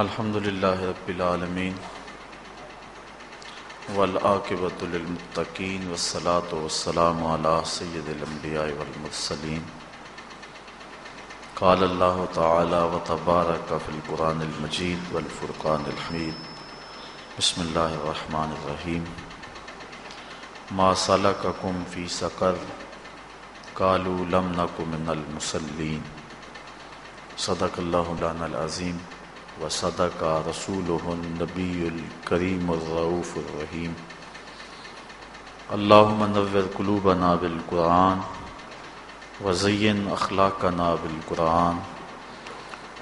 الحمد للہ رب العالمین والعاقبۃ للمتقین والصلاة والسلام على سید الانبیاء والمرسلین. قال اللہ تعالی وتبارک فی القرآن المجید والفرقان الحمید. بسم اللہ الرحمن الرحیم. ما سلککم فی سقر قالوا لم نک من المسلین صدق اللہ العظیم. و صدق رسول النبی الکریم الرعوف الرحیم. نور قلوبنا بالقرآن وزین اخلاقنا بالقرآن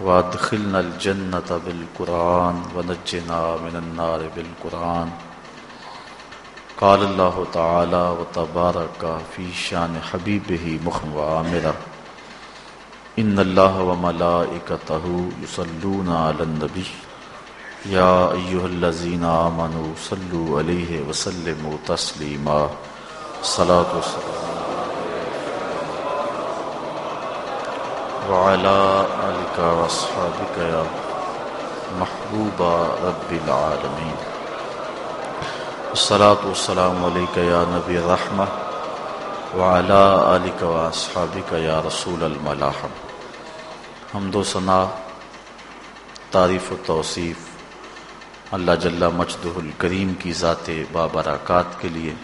وادخلنا الجنت بالقرآن ونجنا من النار بالقرآن. قال اللہ تعالی و تبارک فی شان حبیبہ مخم و عامرہ. ان اللہ و ملائکتہ یصلون علی النبی یا ایہا الذین آمنوا صلو علیہ وسلموا تسلیما صلاة والسلام وعلى آلك واصحابك يا محبوب رب العالمين. الصلاة والسلام عليك يا نبي الرحمة. وعلى آلك واصحابك يا رسول الملاحم. حمد و ثناء تعریف و توصیف۔ اللہ جل مجد الکریم کی ذات بابرکات کے لیے،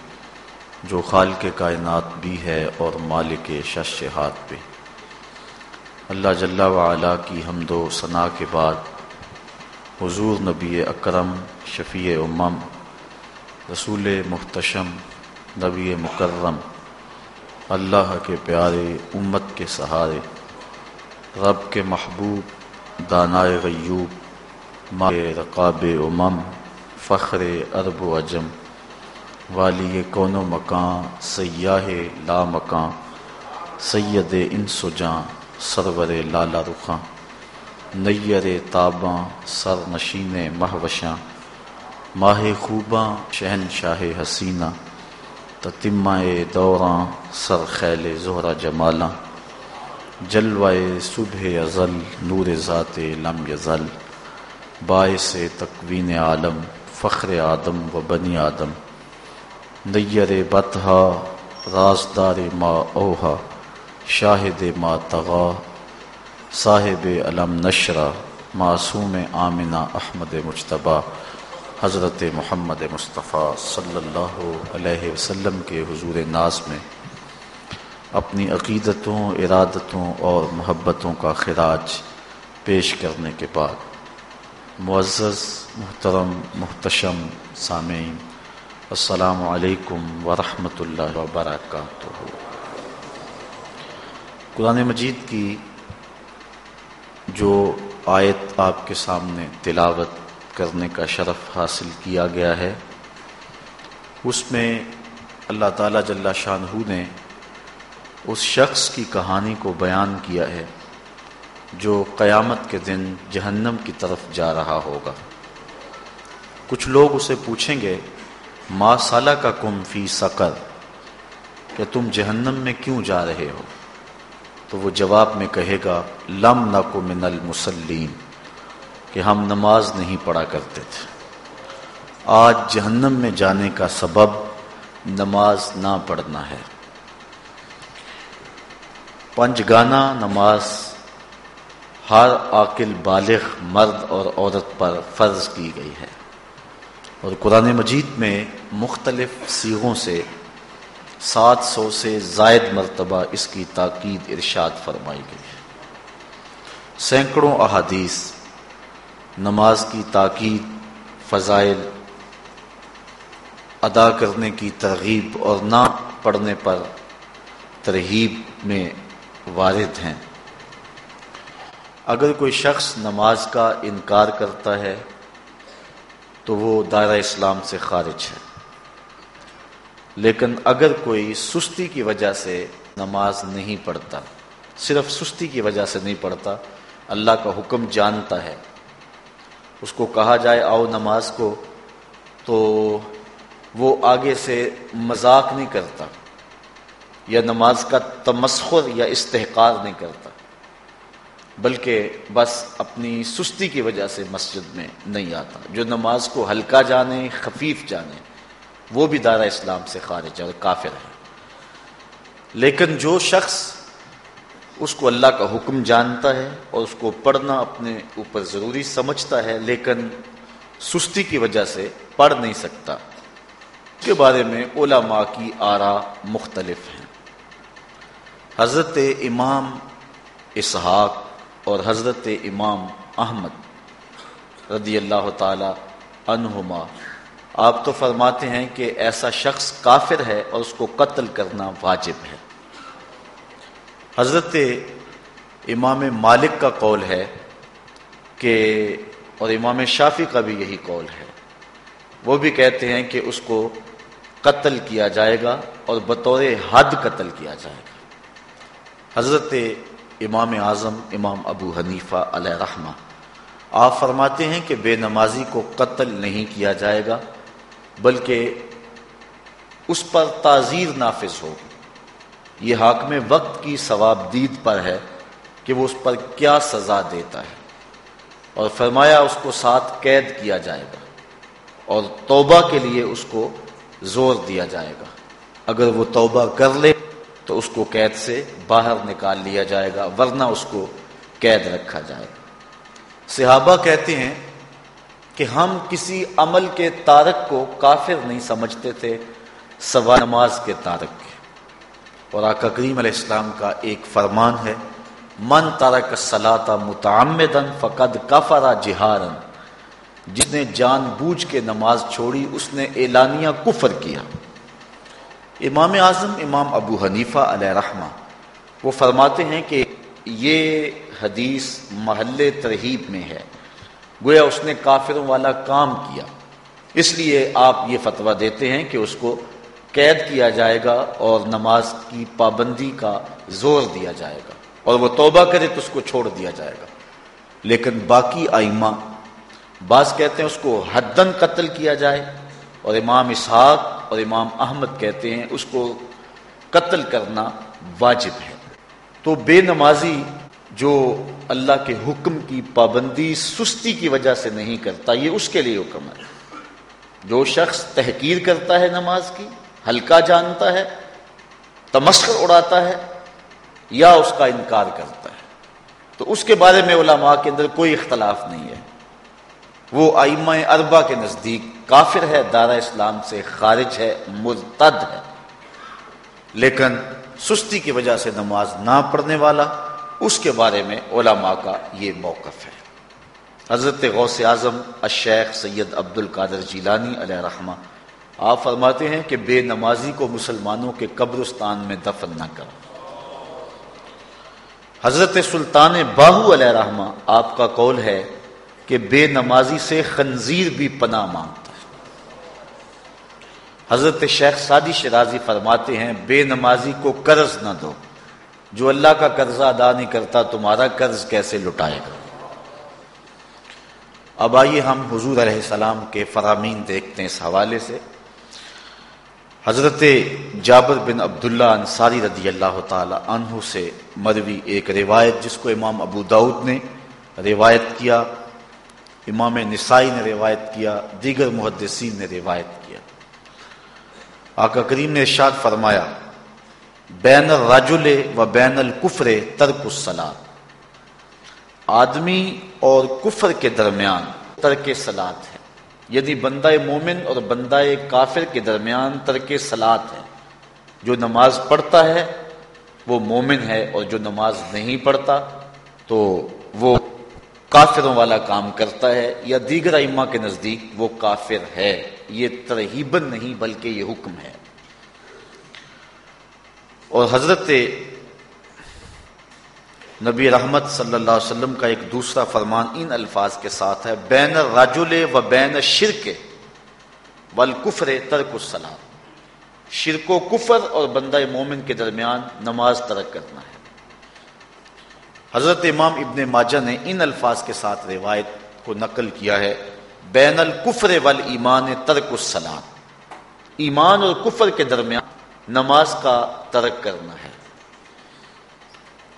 جو خال کے کائنات بھی ہے اور مالک شش ہاتھ پہ۔ اللہ جل وعلا کی حمد و ثناء کے بعد، حضور نبی اکرم، شفیع امم، رسول محتشم نبی مکرم، اللہ کے پیارے امت کے سہارے رب کے محبوب، دانائے غیوب، ماں رقاب امم، فخر ارب و اجم والی کون و مکان، سیاہ لا مکان، سید ان سجاں سرور لالا رخاں، نیر تاباں، سر نشین مہوشاں، ماہ خوباں شہن شاہ حسینہ تتمہ دوراں سر خیل زہرہ جمالاں۔ جلوائے صبح ازل، نور ذات لم یزل، باعث تقوین عالم، فخر آدم و بنی آدم، نیر بتہا رازدار ما اوہا، شاہد ما تغا، صاحب علم نشرہ، معصوم آمنہ احمد مشتبہ حضرت محمد مصطفیٰ صلی اللہ علیہ وسلم کے حضور ناز میں۔ اپنی عقیدتوں، ارادتوں اور محبتوں کا خراج پیش کرنے کے بعد معزز، محترم، محتشم، سامعین، السلام علیکم ورحمۃ اللہ وبرکاتہ۔ قرآن مجید کی جو آیت آپ کے سامنے تلاوت کرنے کا شرف حاصل کیا گیا ہے، اس میں اللہ تعالیٰ جل شاہ نے اس شخص کی کہانی کو بیان کیا ہے، جو قیامت کے دن جہنم کی طرف جا رہا ہوگا۔ کچھ لوگ اسے پوچھیں گے، ما سالہ کا کم فی سکر کہ تم جہنم میں کیوں جا رہے ہو؟ تو وہ جواب میں کہے گا، لم نہ کو من المسلین کہ ہم نماز نہیں پڑھا کرتے تھے۔ آج جہنم میں جانے کا سبب نماز نہ پڑھنا ہے۔ پنج گانا نماز، ہر عاقل بالغ مرد اور عورت پر فرض کی گئی ہے۔ اور قرآن مجید میں مختلف سیغوں سے سات سو سے زائد مرتبہ اس کی تاکید ارشاد فرمائی گئی ہے۔ سینکڑوں احادیث، نماز کی تاکید، فضائل ادا کرنے کی ترغیب اور نہ پڑھنے پر ترغیب میں وارد ہیں۔ اگر کوئی شخص نماز کا انکار کرتا ہے، تو وہ دائرہ اسلام سے خارج ہے۔ لیکن اگر کوئی سستی کی وجہ سے نماز نہیں پڑھتا، صرف سستی کی وجہ سے نہیں پڑھتا، اللہ کا حکم جانتا ہے، اس کو کہا جائے آؤ نماز کو، تو وہ آگے سے مذاق نہیں کرتا۔ یا نماز کا تمسخر یا استحقار نہیں کرتا، بلکہ بس اپنی سستی کی وجہ سے مسجد میں نہیں آتا۔ جو نماز کو ہلکا جانے، خفیف جانے، وہ بھی دارہ اسلام سے خارج ہے اور کافر ہے۔ لیکن جو شخص اس کو اللہ کا حکم جانتا ہے اور اس کو پڑھنا اپنے اوپر ضروری سمجھتا ہے، لیکن سستی کی وجہ سے پڑھ نہیں سکتا کے بارے میں علماء کی آرا مختلف ہیں۔ حضرت امام اسحاق اور حضرت امام احمد رضی اللہ تعالی عنہما۔ آپ تو فرماتے ہیں کہ ایسا شخص کافر ہے اور اس کو قتل کرنا واجب ہے۔ حضرت امام مالک کا قول ہے کہ اور امام شافی کا بھی یہی قول ہے۔ وہ بھی کہتے ہیں کہ اس کو قتل کیا جائے گا اور بطور حد قتل کیا جائے گا۔ حضرت امام اعظم، امام ابو حنیفہ علیہ رحمہ، آپ فرماتے ہیں کہ بے نمازی کو قتل نہیں کیا جائے گا، بلکہ اس پر تعزیر نافذ ہوگی یہ حاکم وقت کی ثواب دید پر ہے کہ وہ اس پر کیا سزا دیتا ہے۔ اور فرمایا اس کو ساتھ قید کیا جائے گا اور توبہ کے لیے اس کو زور دیا جائے گا۔ اگر وہ توبہ کر لے تو اس کو قید سے باہر نکال لیا جائے گا، ورنہ اس کو قید رکھا جائے گا۔ صحابہ کہتے ہیں کہ ہم کسی عمل کے تارک کو کافر نہیں سمجھتے تھے سوا نماز کے تارک کے۔ اور آقا کریم علیہ السلام کا ایک فرمان ہے، من تارک سلاتا متعمدن فقد کفرا جہارن جس نے جان بوجھ کے نماز چھوڑی، اس نے اعلانیہ کفر کیا۔ امام اعظم، امام ابو حنیفہ علیہ رحمہ، وہ فرماتے ہیں کہ یہ حدیث محل ترہیب میں ہے۔ گویا اس نے کافروں والا کام کیا۔ اس لیے آپ یہ فتویٰ دیتے ہیں کہ اس کو قید کیا جائے گا اور نماز کی پابندی کا زور دیا جائے گا اور وہ توبہ کرے تو اس کو چھوڑ دیا جائے گا۔ لیکن باقی آئمہ، بعض کہتے ہیں اس کو حدن قتل کیا جائے۔ اور امام اسحاق اور امام احمد کہتے ہیں اس کو قتل کرنا واجب ہے۔ تو بے نمازی جو اللہ کے حکم کی پابندی، سستی کی وجہ سے نہیں کرتا، یہ اس کے لیے حکم ہے۔ جو شخص تحقیر کرتا ہے نماز کی، ہلکا جانتا ہے تمسکر اڑاتا ہے، یا اس کا انکار کرتا ہے۔ تو اس کے بارے میں علماء کے اندر کوئی اختلاف نہیں ہے۔ وہ آئمہ اربا کے نزدیک کافر ہے، دارا اسلام سے خارج ہے، مرتد ہے۔ لیکن سستی کی وجہ سے نماز نہ پڑھنے والا، اس کے بارے میں علماء کا یہ موقف ہے۔ حضرت غوث اعظم، الشیخ سید عبد القادر جیلانی علیہ رحمہ، آپ فرماتے ہیں کہ بے نمازی کو مسلمانوں کے قبرستان میں دفن نہ کرو۔ حضرت سلطان باہو علیہ رحمہ، آپ کا قول ہے کہ بے نمازی سے خنزیر بھی پناہ مانگتا ہے۔ حضرت شیخ سادی شرازی فرماتے ہیں، بے نمازی کو قرض نہ دو۔ جو اللہ کا قرضہ ادا نہیں کرتا، تمہارا قرض کیسے لٹائے گا؟ اب آئیے ہم حضور علیہ السلام کے فرامین دیکھتے ہیں اس حوالے سے۔ حضرت جابر بن عبداللہ انصاری رضی اللہ تعالی عنہ سے مروی ایک روایت، جس کو امام ابو داود نے روایت کیا۔ امام نسائی نے روایت کیا، دیگر محدثین نے روایت کیا۔ آقا کریم نے ارشاد فرمایا، بین الرجل و بین الکفر ترک السلاد آدمی اور کفر کے درمیان ترک سلاد ہے۔ یعنی بندہ مومن اور بندہ کافر کے درمیان ترک سلاد ہے۔ جو نماز پڑھتا ہے، وہ مومن ہے اور جو نماز نہیں پڑھتا، تو وہ کافروں والا کام کرتا ہے یا دیگر اما کے نزدیک وہ کافر ہے، یہ ترہیبن نہیں بلکہ یہ حکم ہے۔ اور حضرت نبی رحمت صلی اللہ علیہ وسلم کا ایک دوسرا فرمان ان الفاظ کے ساتھ ہے، بین راجول و بین شرک والکفر ترک السلام شرک و کفر اور بندہ مومن کے درمیان نماز ترک کرنا ہے۔ حضرت امام ابن ماجہ نے ان الفاظ کے ساتھ روایت کو نقل کیا ہے، بین الکفر وال ایمان ترک السلام۔ ایمان اور کفر کے درمیان نماز کا ترک کرنا ہے۔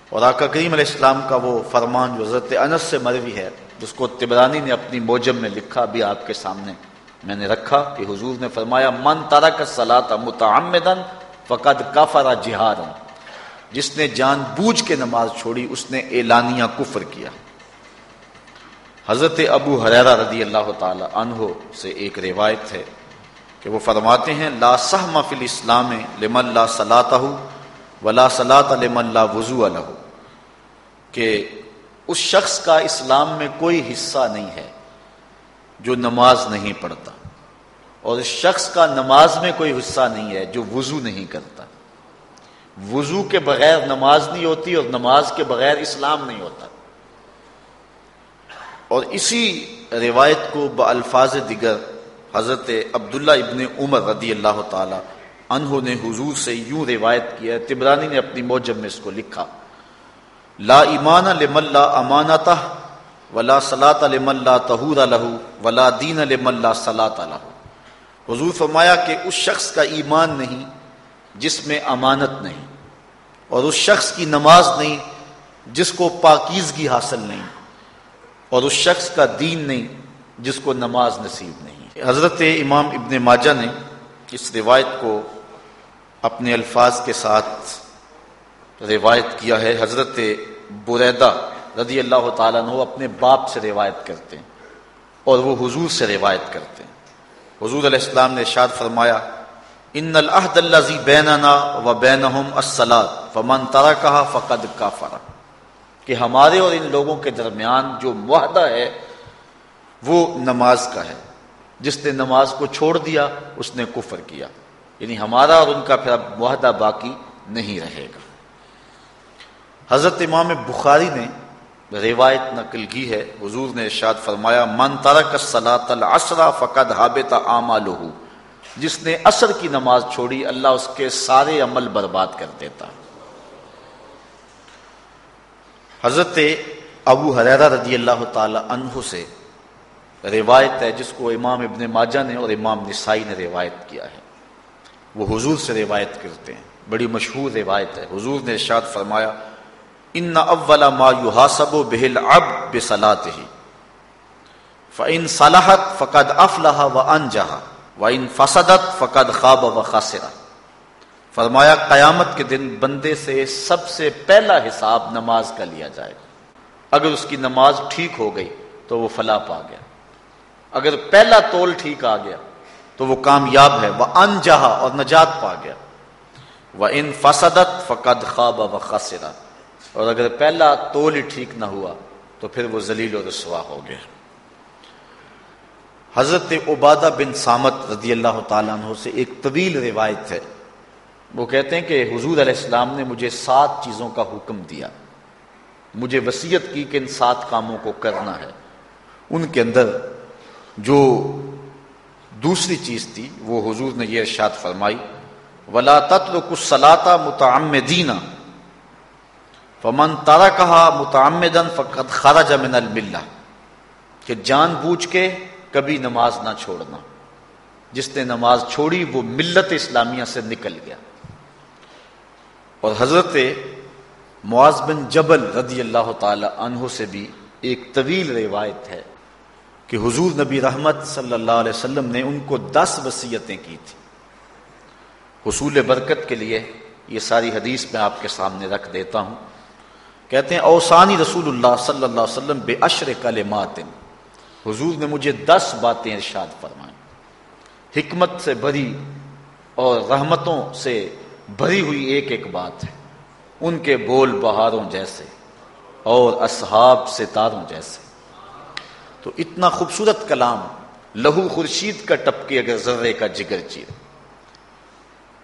اور آقا کریم علیہ السلام کا وہ فرمان جو حضرت انس سے مروی ہے، جس کو تبرانی نے اپنی موجم میں لکھا بھی آپ کے سامنے میں نے رکھا کہ حضور نے فرمایا، من ترک سلاط متعمدن فقد کفر جہاد جس نے جان بوجھ کے نماز چھوڑی، اس نے اعلانیہ کفر کیا۔ حضرت ابو حریرہ رضی اللہ تعالی عنہ سے ایک روایت ہے کہ وہ فرماتے ہیں، لا سہم فی الاسلام لمن لا صلاتہ ولا صلاۃ لمن لا وضو لہ۔ کہ اس شخص کا اسلام میں کوئی حصہ نہیں ہے جو نماز نہیں پڑھتا، اور اس شخص کا نماز میں کوئی حصہ نہیں ہے جو وضو نہیں کرتا۔ وضو کے بغیر نماز نہیں ہوتی اور نماز کے بغیر اسلام نہیں ہوتا۔ اور اسی روایت کو بالفاظ دیگر حضرت عبداللہ ابن عمر رضی اللہ تعالی انہوں نے حضور سے یوں روایت کیا تبرانی نے اپنی موجب میں اس کو لکھا۔ لا ایمان لمن لا امانتا ولا صلاۃ لمن لا طہور لہو ولا دین لمن لا صلاۃ لہو حضور فرمایا کہ اس شخص کا ایمان نہیں جس میں امانت نہیں اور اس شخص کی نماز نہیں جس کو پاکیزگی حاصل نہیں اور اس شخص کا دین نہیں جس کو نماز نصیب نہیں۔ حضرت امام ابن ماجہ نے اس روایت کو اپنے الفاظ کے ساتھ روایت کیا ہے۔ حضرت بریدہ رضی اللہ تعالیٰ نے اپنے باپ سے روایت کرتے ہیں اور وہ حضور سے روایت کرتے ہیں۔ حضور علیہ السلام نے ارشاد فرمایا ان العہد الذي بیننا و بینہم الصلاۃ فمن ترکها فقد کفر کہ ہمارے اور ان لوگوں کے درمیان جو معاہدہ ہے، وہ نماز کا ہے۔ جس نے نماز کو چھوڑ دیا، اس نے کفر کیا۔ یعنی ہمارا اور ان کا پھر اب معاہدہ باقی نہیں رہے گا۔ حضرت امام بخاری نے روایت نقل کی ہے۔ حضور نے ارشاد فرمایا، من ترک الصلاۃ العصر فقد حابط اعمالہ. جس نے عصر کی نماز چھوڑی، اللہ اس کے سارے عمل برباد کر دیتا۔ حضرت ابو حریرہ رضی اللہ تعالی عنہ سے روایت ہے، جس کو امام ابن ماجہ نے اور امام نسائی نے روایت کیا ہے۔ وہ حضور سے روایت کرتے ہیں۔ بڑی مشہور روایت ہے۔ حضور نے ارشاد فرمایا، ان اول ما يحاسب به العبد بصلاته فان صلحت فقد افلح وانجح وان فسدت فقد خاب وخسر۔ فرمایا، قیامت کے دن بندے سے سب سے پہلا حساب نماز کا لیا جائے گا۔ اگر اس کی نماز ٹھیک ہو گئی تو وہ فلاح پا گیا۔ اگر پہلا تول ٹھیک آ گیا تو وہ کامیاب ہے، وہ انجہا اور نجات پا گیا۔ وہ ان فسدت فقد خواب و خسرا اور اگر پہلا تول ہی ٹھیک نہ ہوا تو پھر وہ ذلیل و رسوا ہو گیا۔ حضرت عبادہ بن سامت رضی اللہ تعالیٰ عنہ سے ایک طویل روایت ہے۔ وہ کہتے ہیں کہ حضور علیہ السلام نے مجھے سات چیزوں کا حکم دیا۔ مجھے وسیعت کی کہ ان سات کاموں کو کرنا ہے۔ ان کے اندر جو دوسری چیز تھی، وہ حضور نے یہ ارشاد فرمائی، ولا تتل کچھ سلاتا متعم دینا فمن تارا کہا متعمدن فقط خرج من الملہ کہ جان بوجھ کے کبھی نماز نہ چھوڑنا۔ جس نے نماز چھوڑی، وہ ملت اسلامیہ سے نکل گیا۔ اور حضرت معاذ بن جبل رضی اللہ تعالی عنہ سے بھی ایک طویل روایت ہے کہ حضور نبی رحمت صلی اللہ علیہ وسلم نے ان کو دس وصیتیں کی تھی حصول برکت کے لیے یہ ساری حدیث میں آپ کے سامنے رکھ دیتا ہوں۔ کہتے ہیں، اوسانی رسول اللہ صلی اللہ علیہ وسلم بے اشر کلمات حضور نے مجھے دس باتیں ارشاد فرمائیں۔ حکمت سے بھری اور رحمتوں سے بھری ہوئی ایک ایک بات ہے۔ ان کے بول بہاروں جیسے اور اصحاب ستاروں جیسے۔ تو اتنا خوبصورت کلام لہو خورشید کا ٹپکے اگر ذرے کا جگر چیر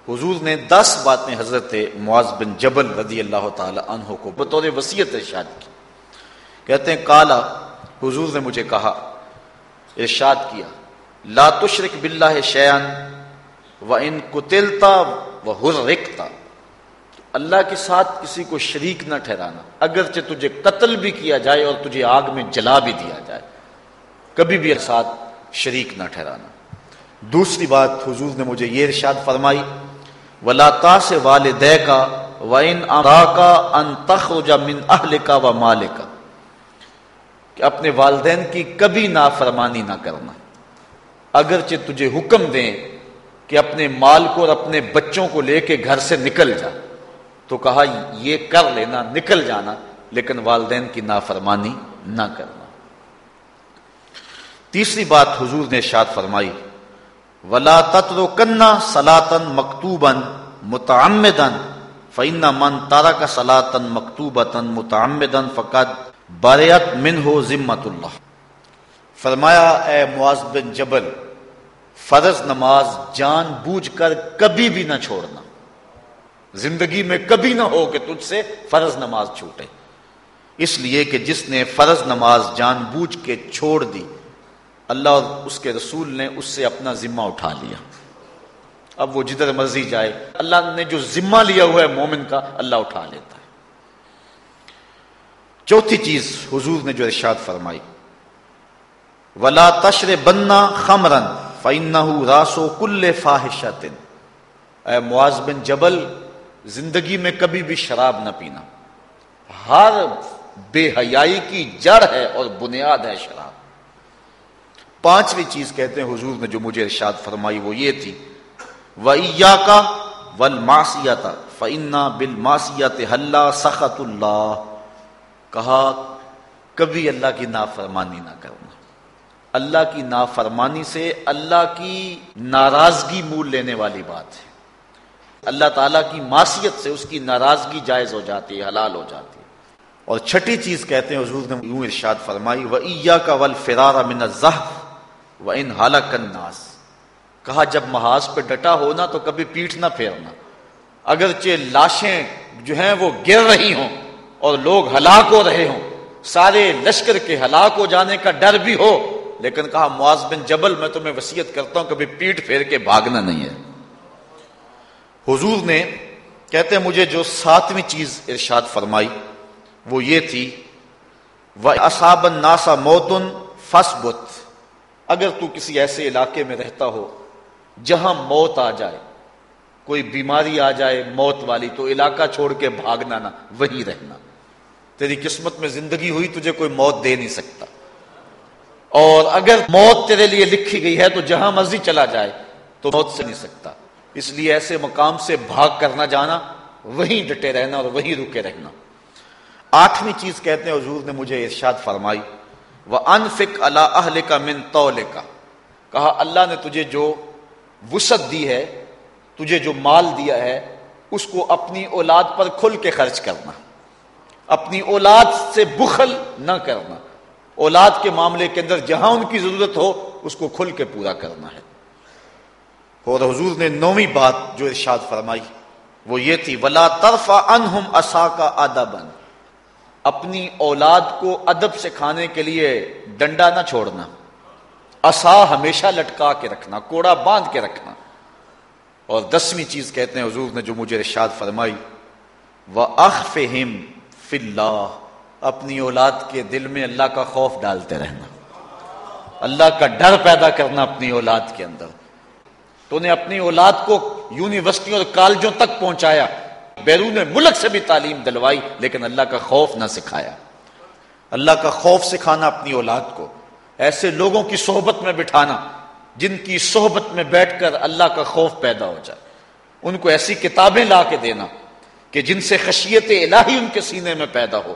حضور نے دس باتیں حضرت معاذ بن جبل رضی اللہ تعالی عنہ کو بطور وسیعت ارشاد کی۔ کہتے ہیں، کالا، حضور نے مجھے کہا ارشاد کیا، لا تشرک باللہ شیان و ان کتلتا و حرکتا اللہ کے ساتھ کسی کو شریک نہ ٹھہرانا، اگرچہ تجھے قتل بھی کیا جائے اور تجھے آگ میں جلا بھی دیا جائے، کبھی بھی ساتھ شریک نہ ٹھہرانا۔ دوسری بات حضور نے مجھے یہ ارشاد فرمائی، ولا تا سے والدے کا وَإِنْ أَرَاكَ أَن تَخْرُجَ مِنْ أَهْلِكَ وَمَالِكَ کہ اپنے والدین کی کبھی نافرمانی نہ کرنا۔ اگرچہ تجھے حکم دیں کہ اپنے مال کو اور اپنے بچوں کو لے کے گھر سے نکل جا۔ تو کہا، یہ کر لینا، نکل جانا، لیکن والدین کی نافرمانی نہ کرنا۔ تیسری بات حضور نے شاد فرمائی، ولا تتر کنا سلاطن مکتوبن متعمدن فعین من تارا کا سلاطن مکتوبتن متعمدن فقط باریت من ہو ذمت اللہ فرمایا، اے معاذ بن جبل، فرض نماز جان بوجھ کر کبھی بھی نہ چھوڑنا۔ زندگی میں کبھی نہ ہو کہ تجھ سے فرض نماز چھوٹے۔ اس لیے کہ جس نے فرض نماز جان بوجھ کے چھوڑ دی، اللہ اور اس کے رسول نے اس سے اپنا ذمہ اٹھا لیا۔ اب وہ جدھر مرضی جائے، اللہ نے جو ذمہ لیا ہوا ہے مومن کا، اللہ اٹھا لیتا ہے۔ چوتھی چیز حضور نے جو ارشاد فرمائی۔ ولا تشر بننا خمرن فن راسو کل فاحشتن اے معاذ بن جبل، زندگی میں کبھی بھی شراب نہ پینا۔ ہر بے حیائی کی جڑ ہے اور بنیاد ہے شراب۔ پانچویں چیز کہتے ہیں حضور نے جو مجھے ارشاد فرمائی وہ یہ تھی۔ ویا کا ول ماسیات فنا بل ماسیات سخت اللہ کہا، کبھی اللہ کی نافرمانی نہ کرنا۔ اللہ کی نافرمانی سے اللہ کی ناراضگی مول لینے والی بات ہے۔ اللہ تعالیٰ کی معصیت سے اس کی ناراضگی جائز ہو جاتی ہے، حلال ہو جاتی ہے۔ اور چھٹی چیز کہتے ہیں، حضور نے یوں ارشاد فرمائی و عیا کا ول فرار من و ان الناس۔ کہا، جب محاذ پہ ڈٹا ہونا تو کبھی پیٹھ نہ پھیرنا۔ اگرچہ لاشیں جو ہیں وہ گر رہی ہوں۔ اور لوگ ہلاک ہو رہے ہوں۔ سارے لشکر کے ہلاک ہو جانے کا ڈر بھی ہو۔ لیکن کہا، معاذ بن جبل، میں تمہیں وسیعت کرتا ہوں، کبھی پیٹ پھیر کے بھاگنا نہیں ہے۔ حضور نے کہتے ہیں مجھے جو ساتویں چیز ارشاد فرمائی، وہ یہ تھی وہ اصابن ناسا موتن فس بت اگر تو کسی ایسے علاقے میں رہتا ہو جہاں موت آ جائے، کوئی بیماری آ جائے موت والی، تو علاقہ چھوڑ کے بھاگنا نہ وہی رہنا۔ تیری قسمت میں زندگی ہوئی، تجھے کوئی موت دے نہیں سکتا۔ اور اگر موت تیرے لیے لکھی گئی ہے تو جہاں مرضی چلا جائے، تو موت سے نہیں سکتا۔ اس لیے ایسے مقام سے بھاگ کرنا جانا، وہیں ڈٹے رہنا اور وہیں رکے رہنا۔ آٹھویں چیز کہتے ہیں، حضور نے مجھے ارشاد فرمائی وہ انفک اللہ اہل کا من کا کہا، اللہ نے تجھے جو وسعت دی ہے، تجھے جو مال دیا ہے، اس کو اپنی اولاد پر کھل کے خرچ کرنا۔ اپنی اولاد سے بخل نہ کرنا۔ اولاد کے معاملے کے اندر جہاں ان کی ضرورت ہو، اس کو کھل کے پورا کرنا ہے۔ اور حضور نے نویں بات جو ارشاد فرمائی، وہ یہ تھی، ولا طرف انہم اصا کا ادب اپنی اولاد کو ادب سکھانے کے لیے ڈنڈا نہ چھوڑنا۔ اصا ہمیشہ لٹکا کے رکھنا، کوڑا باندھ کے رکھنا۔ اور دسویں چیز کہتے ہیں، حضور نے جو مجھے ارشاد فرمائی وہ اخ اللہ اپنی اولاد کے دل میں اللہ کا خوف ڈالتے رہنا۔ اللہ کا ڈر پیدا کرنا اپنی اولاد کے اندر۔ تو نے اپنی اولاد کو یونیورسٹی اور کالجوں تک پہنچایا۔ بیرون ملک سے بھی تعلیم دلوائی، لیکن اللہ کا خوف نہ سکھایا۔ اللہ کا خوف سکھانا اپنی اولاد کو۔ ایسے لوگوں کی صحبت میں بٹھانا، جن کی صحبت میں بیٹھ کر اللہ کا خوف پیدا ہو جائے۔ ان کو ایسی کتابیں لا کے دینا۔ کہ جن سے خشیت الہی ان کے سینے میں پیدا ہو۔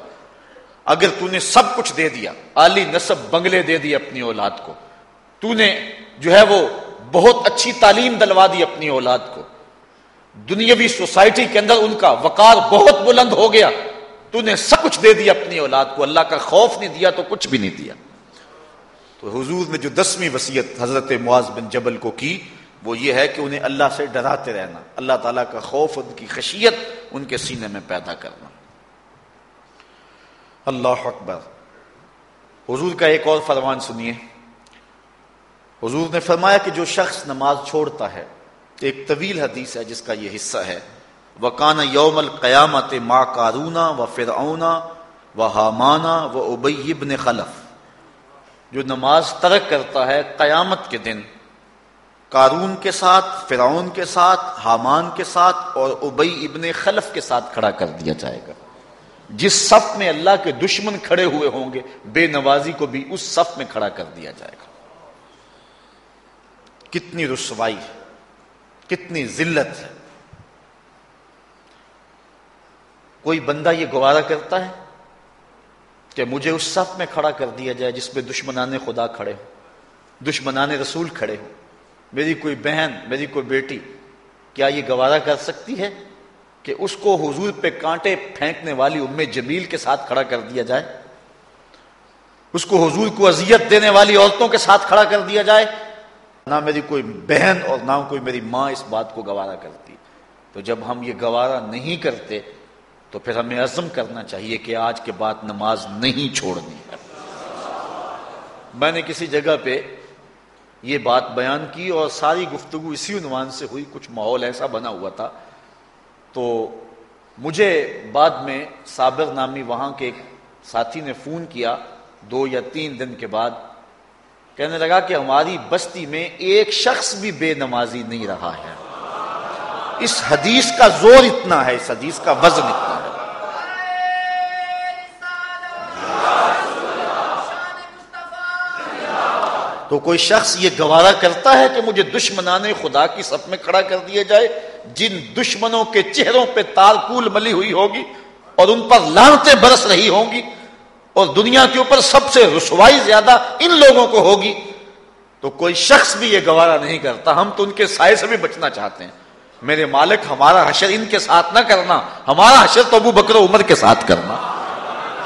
اگر تو نے سب کچھ دے دیا، عالی نصب بنگلے دے دی اپنی اولاد کو۔ تو نے جو ہے وہ بہت اچھی تعلیم دلوا دی اپنی اولاد کو۔ دنیاوی سوسائٹی کے اندر ان کا وقار بہت بلند ہو گیا۔ تو نے سب کچھ دے دیا اپنی اولاد کو۔ اللہ کا خوف نہیں دیا تو کچھ بھی نہیں دیا۔ تو حضور نے جو دسویں وسیعت حضرت معاذ بن جبل کو کی وہ یہ ہے کہ انہیں اللہ سے ڈراتے رہنا، اللہ تعالیٰ کا خوف، ان کی خشیت ان کے سینے میں پیدا کرنا۔ اللہ اکبر۔ حضور کا ایک اور فرمان سنیے۔ حضور نے فرمایا کہ جو شخص نماز چھوڑتا ہے، ایک طویل حدیث ہے جس کا یہ حصہ ہے۔ وہ کانا یوم القیامت ما کارونا و فرعنا و حامانہ و ابن خلف۔ جو نماز ترک کرتا ہے قیامت کے دن کارون کے ساتھ، فرعون کے ساتھ، حامان کے ساتھ اور ابئی ابن خلف کے ساتھ کھڑا کر دیا جائے گا۔ جس صف میں اللہ کے دشمن کھڑے ہوئے ہوں گے، بے نوازی کو بھی اس صف میں کھڑا کر دیا جائے گا۔ کتنی رسوائی، کتنی ذلت ہے۔ کوئی بندہ یہ گوارا کرتا ہے کہ مجھے اس صف میں کھڑا کر دیا جائے جس میں دشمنان خدا کھڑے ہو دشمنان رسول کھڑے ہو میری کوئی بہن، میری کوئی بیٹی، کیا یہ گوارا کر سکتی ہے کہ اس کو حضور پہ کانٹے پھینکنے والی ام جمیل کے ساتھ کھڑا کر دیا جائے؟ اس کو حضور کو اذیت دینے والی عورتوں کے ساتھ کھڑا کر دیا جائے؟ نہ میری کوئی بہن اور نہ کوئی میری ماں اس بات کو گوارا کرتی۔ تو جب ہم یہ گوارا نہیں کرتے، تو پھر ہمیں عزم کرنا چاہیے کہ آج کے بعد نماز نہیں چھوڑنی۔ ہے میں نے کسی جگہ پہ یہ بات بیان کی اور ساری گفتگو اسی عنوان سے ہوئی، کچھ ماحول ایسا بنا ہوا تھا۔ تو مجھے بعد میں صابر نامی وہاں کے ایک ساتھی نے فون کیا دو یا تین دن کے بعد۔ کہنے لگا کہ ہماری بستی میں ایک شخص بھی بے نمازی نہیں رہا ہے۔ اس حدیث کا زور اتنا ہے، اس حدیث کا وزن اتنا تو کوئی شخص یہ گوارا کرتا ہے کہ مجھے دشمنان خدا کی سب میں کھڑا کر دیا جائے، جن دشمنوں کے چہروں پہ تالکول ملی ہوئی ہوگی اور ان پر لانتیں برس رہی ہوں گی اور دنیا کے اوپر سب سے رسوائی زیادہ ان لوگوں کو ہوگی، تو کوئی شخص بھی یہ گوارا نہیں کرتا۔ ہم تو ان کے سائے سے بھی بچنا چاہتے ہیں۔ میرے مالک، ہمارا حشر ان کے ساتھ نہ کرنا۔ ہمارا حشر تو ابو بکر عمر کے ساتھ کرنا۔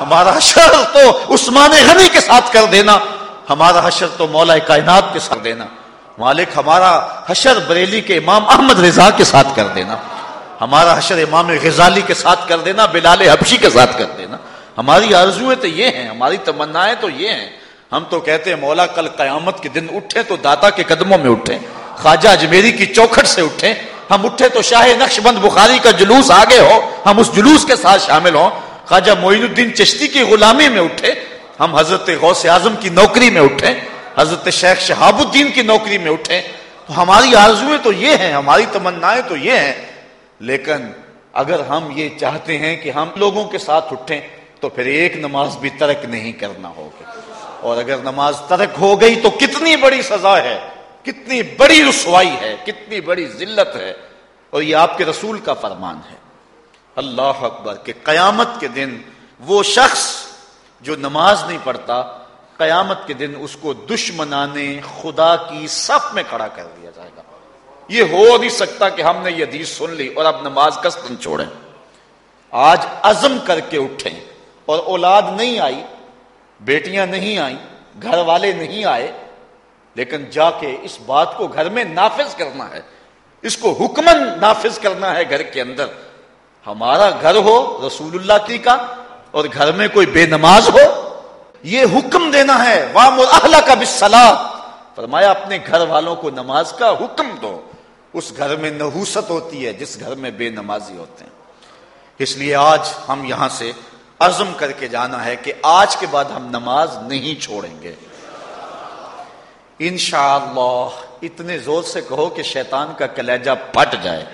ہمارا حشر تو عثمان غنی کے ساتھ کر دینا۔ ہمارا حشر تو مولا کائنات کے ساتھ دینا۔ مالک ہمارا حشر بریلی کے امام احمد رضا کے ساتھ کر دینا۔ ہمارا حشر امام غزالی کے ساتھ کر دینا، بلال حبشی کے ساتھ کر دینا۔ ہماری آرزویں تو یہ ہیں، ہماری تمنا تو یہ ہیں۔ ہم تو کہتے ہیں، مولا کل قیامت کے دن اٹھے تو داتا کے قدموں میں اٹھے خواجہ اجمیری کی چوکھٹ سے اٹھے ہم اٹھے تو شاہ نقش بند بخاری کا جلوس آگے ہو۔ ہم اس جلوس کے ساتھ شامل ہوں۔ خواجہ معین الدین چشتی کی غلامی میں اٹھے ہم حضرت غوث اعظم کی نوکری میں اٹھیں، حضرت شیخ شہاب الدین کی نوکری میں اٹھیں۔ تو ہماری آرزویں تو یہ ہیں، ہماری تمنائیں تو یہ ہیں۔ لیکن اگر ہم یہ چاہتے ہیں کہ ہم لوگوں کے ساتھ اٹھیں، تو پھر ایک نماز بھی ترک نہیں کرنا ہوگا اور اگر نماز ترک ہو گئی تو کتنی بڑی سزا ہے، کتنی بڑی رسوائی ہے، کتنی بڑی ذلت ہے۔ اور یہ آپ کے رسول کا فرمان ہے۔ اللہ اکبر، کہ قیامت کے دن وہ شخص جو نماز نہیں پڑھتا، قیامت کے دن اس کو دشمنان خدا کی صف میں کھڑا کر دیا جائے گا۔ یہ ہو نہیں سکتا کہ ہم نے یہ حدیث سن لی اور اب نماز کستن چھوڑیں۔ آج عزم کر کے اٹھیں اور اولاد نہیں آئی، بیٹیاں نہیں آئیں، گھر والے نہیں آئے، لیکن جا کے اس بات کو گھر میں نافذ کرنا ہے۔ اس کو حکمن نافذ کرنا ہے گھر کے اندر۔ ہمارا گھر ہو رسول اللہ کی کا اور گھر میں کوئی بے نماز ہو، یہ حکم دینا ہے وام اللہ کا بسلا فرمایا، اپنے گھر والوں کو نماز کا حکم دو۔ اس گھر میں نحوست ہوتی ہے، جس گھر میں بے نمازی ہوتے ہیں۔ اس لیے آج ہم یہاں سے عزم کر کے جانا ہے کہ آج کے بعد ہم نماز نہیں چھوڑیں گے۔ انشاءاللہ، اتنے زور سے کہو کہ شیطان کا کلیجہ پھٹ جائے۔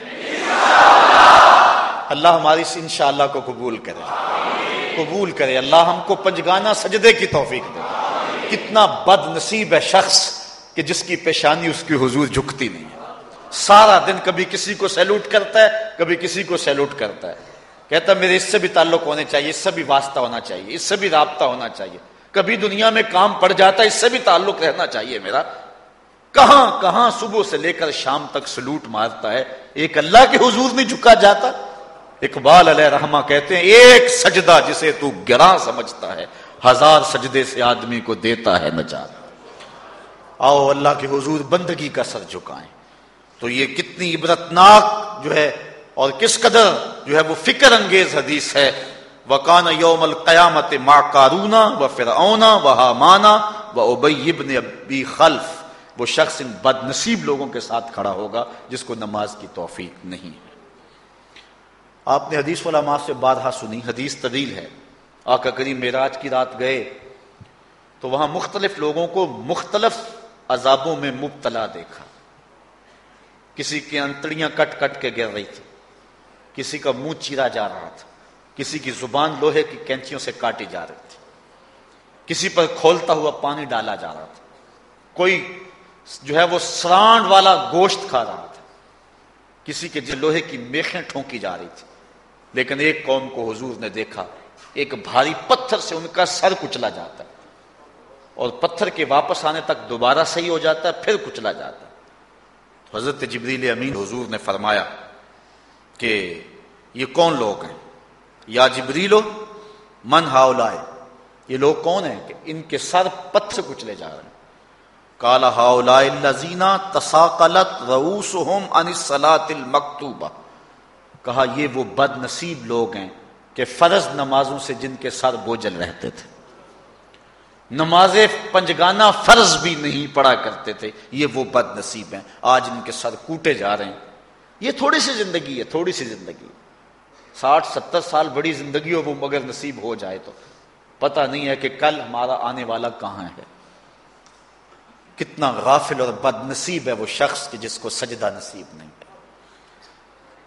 اللہ ہماری اس انشاءاللہ کو قبول کرے۔ قبول کرے، اللہ ہم کو پنجگانا سجدے کی توفیق دے۔ کتنا بد نصیب ہے شخص کہ جس کی پیشانی اس کی حضور جھکتی نہیں ہے۔ سارا دن کبھی کسی کو سیلوٹ کرتا ہے، کبھی کسی کو سیلوٹ کرتا ہے۔ کہتا ہے، میرے اس سے بھی تعلق ہونے چاہیے، اس سے بھی واسطہ ہونا چاہیے، اس سے بھی رابطہ ہونا چاہیے۔ کبھی دنیا میں کام پڑ جاتا ہے، اس سے بھی تعلق رہنا چاہیے میرا۔ کہاں کہاں صبح سے لے کر شام تک سلوٹ مارتا ہے؟ ایک اللہ کے حضور نہیں جھکا جاتا۔ اقبال علیہ رحمہ کہتے ہیں، ایک سجدہ جسے تو گراں سمجھتا ہے، ہزار سجدے سے آدمی کو دیتا ہے نجات۔ آؤ اللہ کے حضور بندگی کا سر جھکائیں۔ تو یہ کتنی عبرتناک جو ہے اور کس قدر جو ہے وہ فکر انگیز حدیث ہے۔ وکان یوم القیامت ما کارونا و فرعونا و حامانا و ابی ابن ابی خلف۔ وہ شخص ان بد نصیب لوگوں کے ساتھ کھڑا ہوگا جس کو نماز کی توفیق نہیں ہے۔ آپ نے حدیث علماء سے بارہا سنی۔ حدیث طویل ہے۔ آقا کریم معراج کی رات گئے تو وہاں مختلف لوگوں کو مختلف عذابوں میں مبتلا دیکھا۔ کسی کی انتڑیاں کٹ کٹ کے گر رہی تھی کسی کا منہ چیرا جا رہا تھا۔ کسی کی زبان لوہے کی کینچیوں سے کاٹی جا رہی تھی۔ کسی پر کھولتا ہوا پانی ڈالا جا رہا تھا۔ کوئی جو ہے وہ سرانڈ والا گوشت کھا رہا تھا۔ کسی کے لوہے کی میخیں ٹھونکی جا رہی تھی۔ لیکن ایک قوم کو حضور نے دیکھا، ایک بھاری پتھر سے ان کا سر کچلا جاتا ہے۔ اور پتھر کے واپس آنے تک دوبارہ صحیح ہو جاتا ہے، پھر کچلا جاتا ہے۔ تو حضرت جبریل امین حضور نے فرمایا کہ یہ کون لوگ ہیں؟ یا جبریلو، من ہاؤلائے، یہ لوگ کون ہیں کہ ان کے سر پتھر کچلے جا رہے ہیں؟ کالا ہاؤلائے تساقلت روسہم ان الصلاۃ المکتوبہ۔ کہا، یہ وہ بد نصیب لوگ ہیں کہ فرض نمازوں سے جن کے سر بوجھل رہتے تھے۔ نماز پنجگانہ فرض بھی نہیں پڑا کرتے تھے، یہ وہ بد نصیب ہیں۔ آج ان کے سر کوٹے جا رہے ہیں۔ یہ تھوڑی سی زندگی ہے، تھوڑی سی زندگی۔ ساٹھ، ستر سال بڑی زندگی ہو وہ مگر نصیب ہو جائے تو۔ پتہ نہیں ہے کہ کل ہمارا آنے والا کہاں ہے۔ کتنا غافل اور بد نصیب ہے وہ شخص کہ جس کو سجدہ نصیب نہیں۔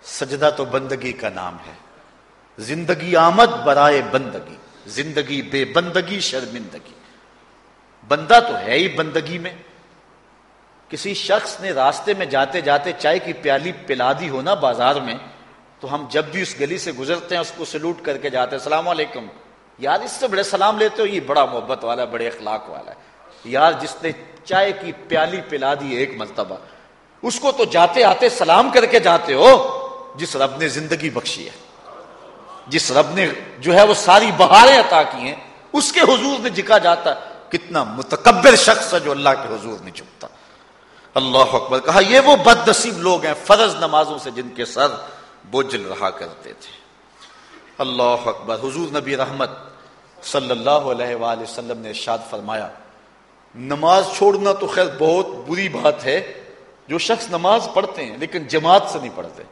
سجدہ تو بندگی کا نام ہے۔ زندگی آمد برائے بندگی، زندگی بے بندگی، شرمندگی۔ بندہ تو ہے ہی بندگی میں۔ کسی شخص نے راستے میں جاتے جاتے چائے کی پیالی پلا دی ہونا بازار میں، تو ہم جب بھی اس گلی سے گزرتے ہیں، اس کو سلوٹ کر کے جاتے ہیں۔ السلام علیکم۔ یار، اس سے بڑے سلام لیتے ہو؟ یہ بڑا محبت والا ہے بڑے اخلاق والا ہے۔ یار، جس نے چائے کی پیالی پلا دی ایک مرتبہ، اس کو تو جاتے آتے سلام کر کے جاتے ہو۔ جس رب نے زندگی بخشی ہے، جس رب نے جو ہے وہ ساری بہاریں عطا کی ہیں، اس کے حضور نے جکا جاتا کتنا متکبر شخص ہے جو اللہ کے حضور نہیں چکتا اللہ اکبر، کہا یہ وہ بد نصیب لوگ ہیں، فرض نمازوں سے جن کے سر بوجھل رہا کرتے تھے۔ اللہ اکبر، حضور نبی رحمت صلی اللہ علیہ وآلہ وسلم نے ارشاد فرمایا، نماز چھوڑنا تو خیر بہت بری بات ہے، جو شخص نماز پڑھتے ہیں لیکن جماعت سے نہیں پڑھتے۔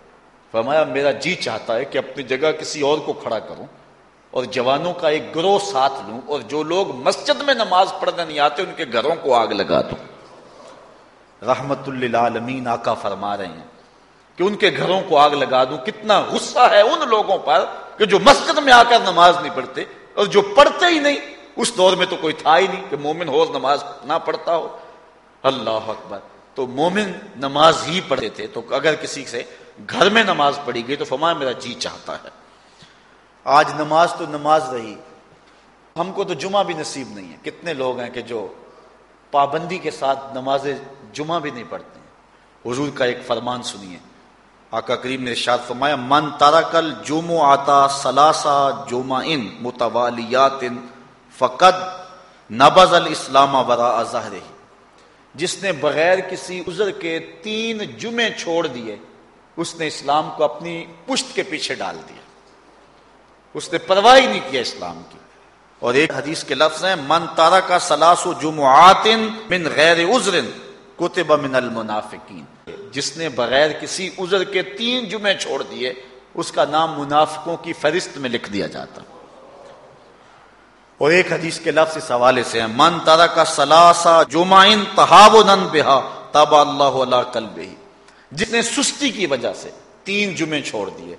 فرمایا، میرا جی چاہتا ہے کہ اپنی جگہ کسی اور کو کھڑا کروں اور جوانوں کا ایک گروہ ساتھ لوں اور جو لوگ مسجد میں نماز پڑھنے نہیں آتے، ان کے گھروں کو آگ لگا دوں۔ رحمت اللہ آقا فرما رہے ہیں کہ ان کے گھروں کو آگ لگا دوں۔ کتنا غصہ ہے ان لوگوں پر کہ جو مسجد میں آ کر نماز نہیں پڑھتے اور جو پڑھتے ہی نہیں۔ اس دور میں تو کوئی تھا ہی نہیں کہ مومن ہو نماز نہ پڑھتا ہو۔ اللہ اکبر۔ تو مومن نماز ہی پڑھتے تھے۔ تو اگر کسی سے گھر میں نماز پڑھی گئی تو فرمایا میرا جی چاہتا ہے۔ آج نماز تو نماز رہی۔ ہم کو تو جمعہ بھی نصیب نہیں ہے۔ کتنے لوگ ہیں کہ جو پابندی کے ساتھ نماز جمعہ بھی نہیں پڑھتے ہیں۔ حضور کا ایک فرمان سنیے۔ آقا کریم نے ارشاد فرمایا، من تارکل جمع آتا سلاسا جمع ان متوالیات فقد نبز الاسلام ورا ظہر جس نے بغیر کسی عذر کے تین جمعے چھوڑ دیے اس نے اسلام کو اپنی پشت کے پیچھے ڈال دیا۔ اس نے پرواہ نہیں کیا اسلام کی۔ اور ایک حدیث کے لفظ ہیں، من تارا کا سلاس و جمعات من غیر عذر کتب من المنافقین. جس نے بغیر کسی عذر کے تین جمعے چھوڑ دیے، اس کا نام منافقوں کی فہرست میں لکھ دیا جاتا۔ اور ایک حدیث کے لفظ اس حوالے سے ہیں، من تارا کا سلاسا جمعین تہاو نن بہا تابا اللہ کل بہی جس نے سستی کی وجہ سے تین جمعے چھوڑ دیے،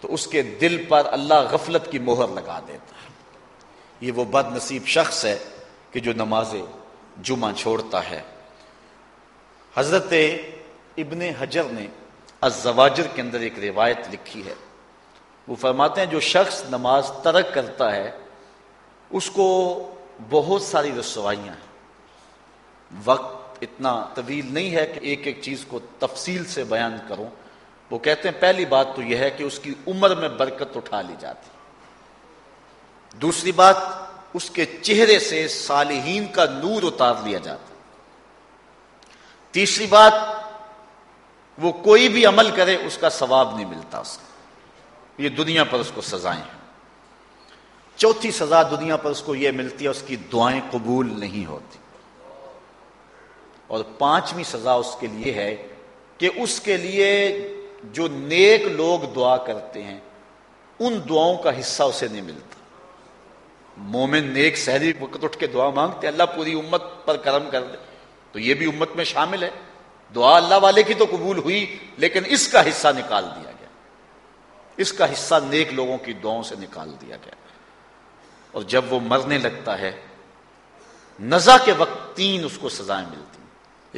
تو اس کے دل پر اللہ غفلت کی مہر لگا دیتا ہے۔ یہ وہ بد نصیب شخص ہے کہ جو نماز جمعہ چھوڑتا ہے۔ حضرت ابن حجر نے الزواجر کے اندر ایک روایت لکھی ہے۔ وہ فرماتے ہیں جو شخص نماز ترک کرتا ہے، اس کو بہت ساری رسوائیاں ہیں۔ وقت اتنا طویل نہیں ہے کہ ایک ایک چیز کو تفصیل سے بیان کروں۔ وہ کہتے ہیں، پہلی بات تو یہ ہے کہ اس کی عمر میں برکت اٹھا لی جاتی۔ دوسری بات، اس کے چہرے سے صالحین کا نور اتار لیا جاتا۔ تیسری بات، وہ کوئی بھی عمل کرے، اس کا ثواب نہیں ملتا اس کو۔ یہ دنیا پر اس کو سزائیں ہیں۔ چوتھی سزا دنیا پر اس کو یہ ملتی ہے، اس کی دعائیں قبول نہیں ہوتی۔ اور پانچویں سزا اس کے لیے ہے کہ اس کے لیے جو نیک لوگ دعا کرتے ہیں، ان دعاؤں کا حصہ اسے نہیں ملتا۔ مومن نیک وقت اٹھ کے دعا مانگتے، اللہ پوری امت پر کرم کر دے۔ تو یہ بھی امت میں شامل ہے۔ دعا اللہ والے کی تو قبول ہوئی، لیکن اس کا حصہ نکال دیا گیا۔ اس کا حصہ نیک لوگوں کی دعاؤں سے نکال دیا گیا۔ اور جب وہ مرنے لگتا ہے، نزا کے وقت تین اس کو سزائیں ملتی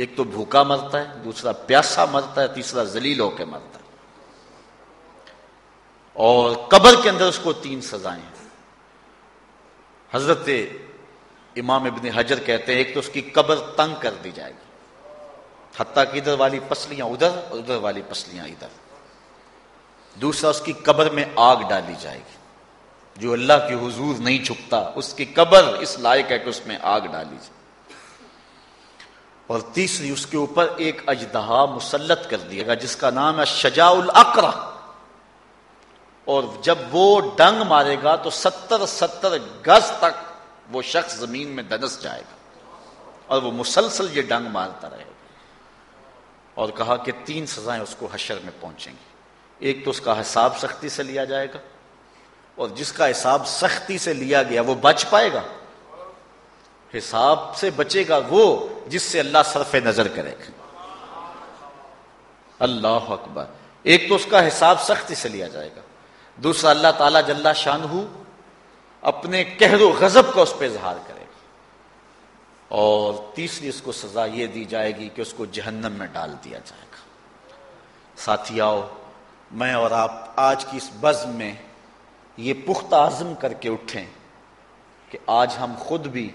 ایک تو بھوکا مرتا ہے، دوسرا پیاسا مرتا ہے، تیسرا زلیل ہو کے مرتا ہے۔ اور قبر کے اندر اس کو تین سزائیں ہیں۔ حضرت امام ابن حجر کہتے ہیں، ایک تو اس کی قبر تنگ کر دی جائے گی۔ حتیٰ کہ ادھر والی پسلیاں ادھر اور ادھر والی پسلیاں ادھر۔ دوسرا، اس کی قبر میں آگ ڈالی جائے گی۔ جو اللہ کی حضور نہیں چھپتا اس کی قبر اس لائق ہے کہ اس میں آگ ڈالی جائے۔ اور تیسری اس کے اوپر ایک اجدہا مسلط کر دیا گا جس کا نام ہے شجاع الاقرا اور جب وہ ڈنگ مارے گا تو ستر ستر گز تک وہ شخص زمین میں دنس جائے گا اور وہ مسلسل یہ ڈنگ مارتا رہے گا۔ اور کہا کہ تین سزائیں اس کو حشر میں پہنچیں گی۔ ایک تو اس کا حساب سختی سے لیا جائے گا اور جس کا حساب سختی سے لیا گیا وہ بچ پائے گا۔ حساب سے بچے گا وہ جس سے اللہ صرف نظر کرے گا۔ اللہ اکبر۔ ایک تو اس کا حساب سختی سے لیا جائے گا۔ دوسرا، اللہ تعالیٰ جل شان ہو اپنے کہر و غضب کا اس پہ اظہار کرے گا۔ اور تیسری، اس کو سزا یہ دی جائے گی کہ اس کو جہنم میں ڈال دیا جائے گا۔ ساتھی، آؤ، میں اور آپ آج کی اس بزم میں یہ پختہ عزم کر کے اٹھیں کہ آج ہم خود بھی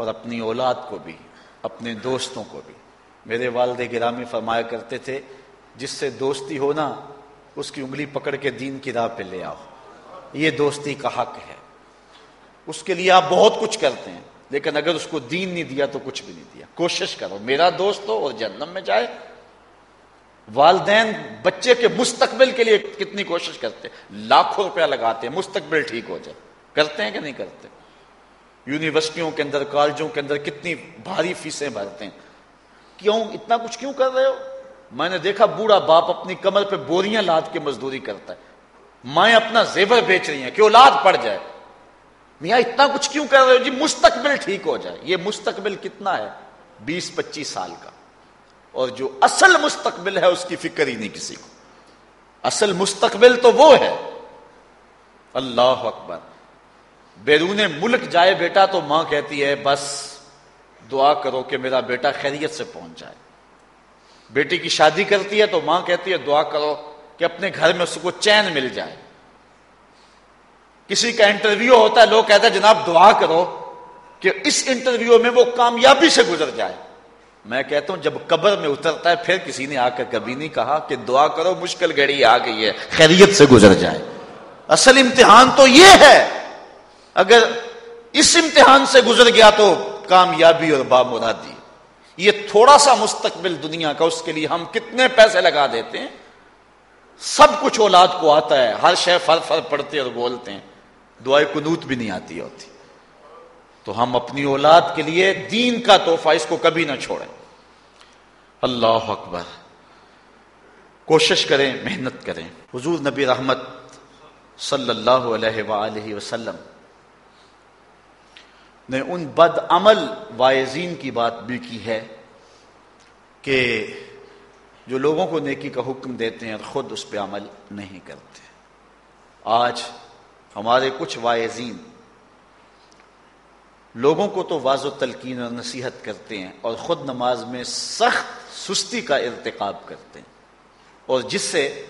اور اپنی اولاد کو بھی، اپنے دوستوں کو بھی۔ میرے والد گرامی فرمایا کرتے تھے، جس سے دوستی ہونا اس کی انگلی پکڑ کے دین کی راہ پہ لے آؤ۔ یہ دوستی کا حق ہے۔ اس کے لیے آپ بہت کچھ کرتے ہیں، لیکن اگر اس کو دین نہیں دیا تو کچھ بھی نہیں دیا۔ کوشش کرو، میرا دوست ہو اور جنم میں جائے۔ والدین بچے کے مستقبل کے لیے کتنی کوشش کرتے لاکھوں روپیہ لگاتے ہیں، مستقبل ٹھیک ہو جائے۔ کرتے ہیں کہ نہیں کرتے؟ یونیورسٹیوں کے اندر، کالجوں کے اندر کتنی بھاری فیسیں بھرتے ہیں۔ کیوں؟ اتنا کچھ کیوں کر رہے ہو؟ میں نے دیکھا بوڑھا باپ اپنی کمر پہ بوریاں لاد کے مزدوری کرتا ہے۔ مائیں اپنا زیور بیچ رہی ہیں کہ اولاد پڑ جائے۔ میاں، اتنا کچھ کیوں کر رہے ہو؟ جی مستقبل ٹھیک ہو جائے۔ یہ مستقبل کتنا ہے؟ بیس، پچیس سال کا۔ اور جو اصل مستقبل ہے، اس کی فکر ہی نہیں کسی کو۔ اصل مستقبل تو وہ ہے۔ اللہ اکبر۔ بیرون ملک جائے بیٹا تو ماں کہتی ہے، بس دعا کرو کہ میرا بیٹا خیریت سے پہنچ جائے۔ بیٹی کی شادی کرتی ہے تو ماں کہتی ہے، دعا کرو کہ اپنے گھر میں اس کو چین مل جائے۔ کسی کا انٹرویو ہوتا ہے، لوگ کہتے ہیں، جناب دعا کرو کہ اس انٹرویو میں وہ کامیابی سے گزر جائے۔ میں کہتا ہوں، جب قبر میں اترتا ہے، پھر کسی نے آ کر کبھی نہیں کہا کہ دعا کرو، مشکل گھڑی آ گئی ہے، خیریت سے گزر جائے۔ اصل امتحان تو یہ ہے اگر اس امتحان سے گزر گیا تو کامیابی اور بامرادی۔ یہ تھوڑا سا مستقبل دنیا کا، اس کے لیے ہم کتنے پیسے لگا دیتے ہیں؟ سب کچھ اولاد کو آتا ہے، ہر شے فر فر پڑھتے اور بولتے ہیں۔ دعائیں کنوت بھی نہیں آتی ہوتی۔ تو ہم اپنی اولاد کے لیے دین کا تحفہ اس کو کبھی نہ چھوڑیں۔ اللہ اکبر۔ کوشش کریں، محنت کریں۔ حضور نبی رحمت صلی اللہ علیہ وآلہ وسلم۔ نے ان بد عمل وائزین کی بات بھی کی ہے کہ جو لوگوں کو نیکی کا حکم دیتے ہیں اور خود اس پہ عمل نہیں کرتے۔ آج ہمارے کچھ وائزین لوگوں کو تو واض و تلقین اور نصیحت کرتے ہیں اور خود نماز میں سخت سستی کا ارتقاب کرتے ہیں اور جس سے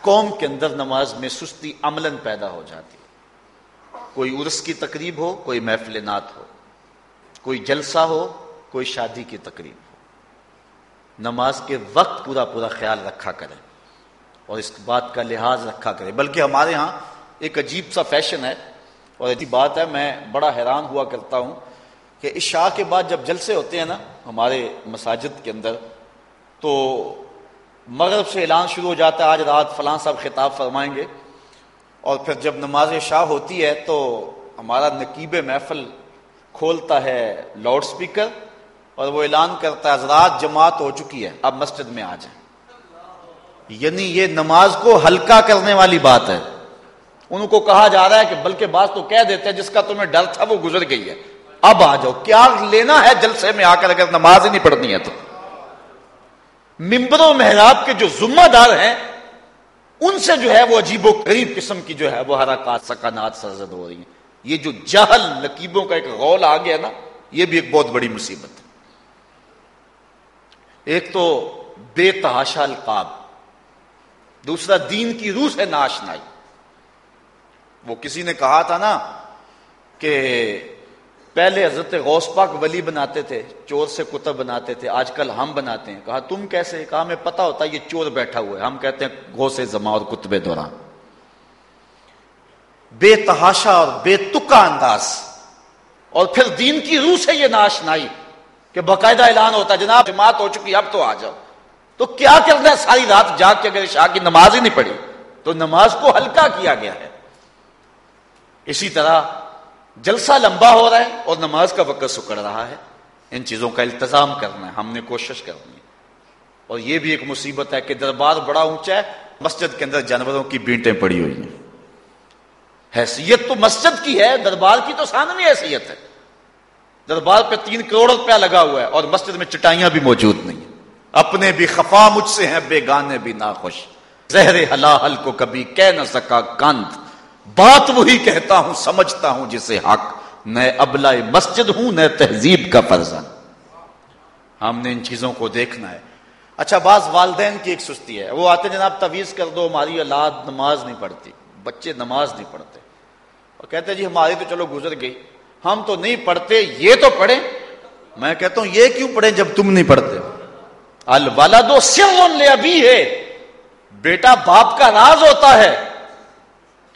قوم کے اندر نماز میں سستی عملاً پیدا ہو جاتی ہے۔ کوئی عرس کی تقریب ہو، کوئی محفل نعت ہو، کوئی جلسہ ہو، کوئی شادی کی تقریب ہو۔ نماز کے وقت پورا پورا خیال رکھا کریں اور اس بات کا لحاظ رکھا کریں۔ بلکہ ہمارے ہاں ایک عجیب سا فیشن ہے اور ایسی بات ہے، میں بڑا حیران ہوا کرتا ہوں کہ عشاء کے بعد جب جلسے ہوتے ہیں نا ہمارے مساجد کے اندر، تو مغرب سے اعلان شروع ہو جاتا ہے، آج رات فلاں صاحب خطاب فرمائیں گے۔ اور پھر جب نماز شاہ ہوتی ہے تو ہمارا نقیب محفل کھولتا ہے لاؤڈ سپیکر اور وہ اعلان کرتا ہے، حضرات جماعت ہو چکی ہے، اب مسجد میں آ جائیں۔ یعنی یہ نماز کو ہلکا کرنے والی بات ہے۔ ان کو کہا جا رہا ہے کہ بلکہ بات تو کہہ دیتے ہیں، جس کا تمہیں ڈر تھا وہ گزر گئی ہے۔ اب آ جاؤ، کیا لینا ہے جلسے میں آ کر اگر نماز ہی نہیں پڑھنی ہے تو؟ ممبر و محراب کے جو ذمہ دار ہیں ان سے جو ہے وہ عجیب و قریب قسم کی جو ہے وہ حرکات سکانات سرزد ہو رہی ہیں۔ یہ جو جہل نقیبوں کا ایک غول آ گیا نا، یہ بھی ایک بہت بڑی مصیبت ہے۔ ایک تو بے تحاشا القاب، دوسرا دین کی روح سے ناشنائی وہ کسی نے کہا تھا نا کہ پہلے حضرت غوث پاک ولی بناتے تھے، چور سے کتب بناتے تھے، آج کل ہم بناتے ہیں۔ کہا، تم کیسے؟ کہا، ہمیں پتا ہوتا ہے یہ چور بیٹھا ہوا ہے۔ ہم کہتے ہیں، غوث زما اور کتب دوران۔ بے تحاشا اور بے تکا انداز۔ اور پھر دین کی روح سے یہ ناشنائی کہ باقاعدہ اعلان ہوتا ہے، جناب، جماعت ہو چکی، اب تو آ جاؤ۔ تو کیا کرنا ہے؟ ساری رات جاگ کے اگر شاہ کی نماز ہی نہیں پڑھی، تو نماز کو ہلکا کیا گیا ہے۔ اسی طرح جلسہ لمبا ہو رہا ہے اور نماز کا وقت سکڑ رہا ہے۔ ان چیزوں کا التظام کرنا ہے۔ ہم نے کوشش کرنی ہے۔ اور یہ بھی ایک مصیبت ہے کہ دربار بڑا اونچا ہے، مسجد کے اندر جانوروں کی بینٹیں پڑی ہوئی ہیں۔ حیثیت تو مسجد کی ہے، دربار کی تو سانوی حیثیت ہے۔ دربار پہ تین کروڑ روپیہ لگا ہوا ہے اور مسجد میں چٹائیاں بھی موجود نہیں اپنے بھی خفا مجھ سے ہیں، بے گانے بھی ناخوش۔ زہر حل کو کبھی کہہ نہ سکا کانت بات وہی کہتا ہوں، سمجھتا ہوں جسے حق۔ نئے ابلا مسجد ہوں نئے تہذیب کا فرزن۔ ہم نے ان چیزوں کو دیکھنا ہے۔ اچھا بعض والدین کی ایک سستی ہے۔ وہ آتے جناب تویز کر دو، ہماری اولاد نماز نہیں پڑھتی، بچے نماز نہیں پڑھتے۔ اور کہتے جی ہماری تو چلو گزر گئی۔ ہم تو نہیں پڑھتے، یہ تو پڑھیں۔ میں کہتا ہوں، یہ کیوں پڑھیں جب تم نہیں پڑھتے؟ الوالدو سر ابھی ہے بیٹا باپ کا راز ہوتا ہے۔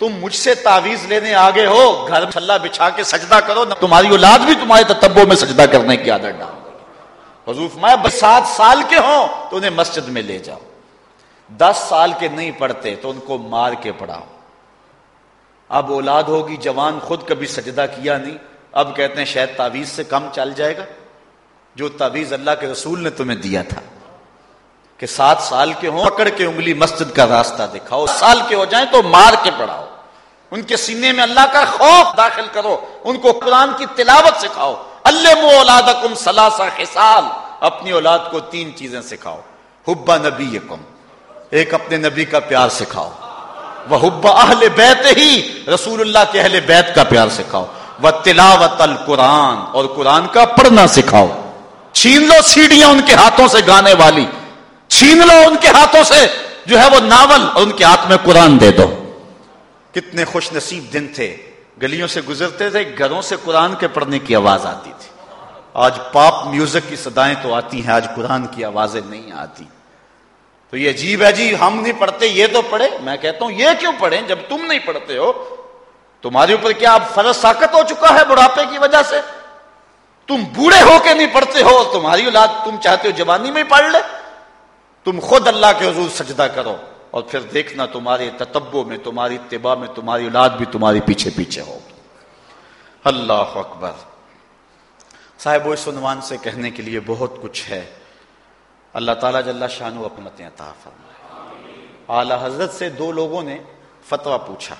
تم مجھ سے تعویذ لینے آگے ہو۔ گھر چھلا بچھا کے سجدہ کرو، نہ تمہاری اولاد بھی تمہارے تتبوں میں سجدہ کرنے کی عادت ڈال۔ حضور میں سات سال کے ہوں تو انہیں مسجد میں لے جاؤ۔ دس سال کے نہیں پڑھتے تو ان کو مار کے پڑھاؤ۔ اب اولاد ہوگی، جوان خود کبھی سجدہ کیا نہیں۔ اب کہتے ہیں، شاید تعویذ سے کم چل جائے گا۔ جو تعویذ اللہ کے رسول نے تمہیں دیا تھا کہ سات سال کے ہوں، پکڑ کے انگلی مسجد کا راستہ دکھاؤ۔ سال کے ہو جائیں تو مار کے پڑھاؤ۔ ان کے سینے میں اللہ کا خوف داخل کرو، ان کو قرآن کی تلاوت سکھاؤ۔ اللہ اولاد کم سلاسا خسال اپنی اولاد کو تین چیزیں سکھاؤ۔ حبا نبی ایک اپنے نبی کا پیار سکھاؤ۔ وہ حبا اہل بیت ہی، رسول اللہ کے اہل بیت کا پیار سکھاؤ۔ وہ تلاوت القرآن، اور قرآن کا پڑھنا سکھاؤ۔ چھین لو سیڑھیاں ان کے ہاتھوں سے گانے والی۔ چھین لو ان کے ہاتھوں سے جو ہے وہ ناول، اور ان کے ہاتھ میں قرآن دے دو۔ کتنے خوش نصیب دن تھے۔ گلیوں سے گزرتے تھے، گھروں سے قرآن کے پڑھنے کی آواز آتی تھی۔ آج پاپ میوزک کی صدایں تو آتی ہیں، آج قرآن کی آوازیں نہیں آتی۔ تو یہ عجیب ہے جی ہم نہیں پڑھتے، یہ تو پڑھے میں کہتا ہوں، یہ کیوں پڑھیں؟ جب تم نہیں پڑھتے ہو، تمہارے اوپر کیا اب فرض ساکت ہو چکا ہے بڑھاپے کی وجہ سے؟ تم بوڑھے ہو کے نہیں پڑھتے ہو، تمہاری اولاد تم چاہتے ہو جوانی میں پڑھ لے۔ تم خود اللہ کے حضور سجدہ کرو۔ اور پھر دیکھنا تمہارے تتبوں میں، تمہاری اتباع میں، تمہاری اولاد بھی تمہاری پیچھے پیچھے ہوگی اللہ اکبر۔ صاحب اس عنوان سے کہنے کے لیے بہت کچھ ہے۔ اللہ تعالیٰ جل شاہ اپنت عطا فرمائے۔ اعلی حضرت سے دو لوگوں نے فتویٰ پوچھا۔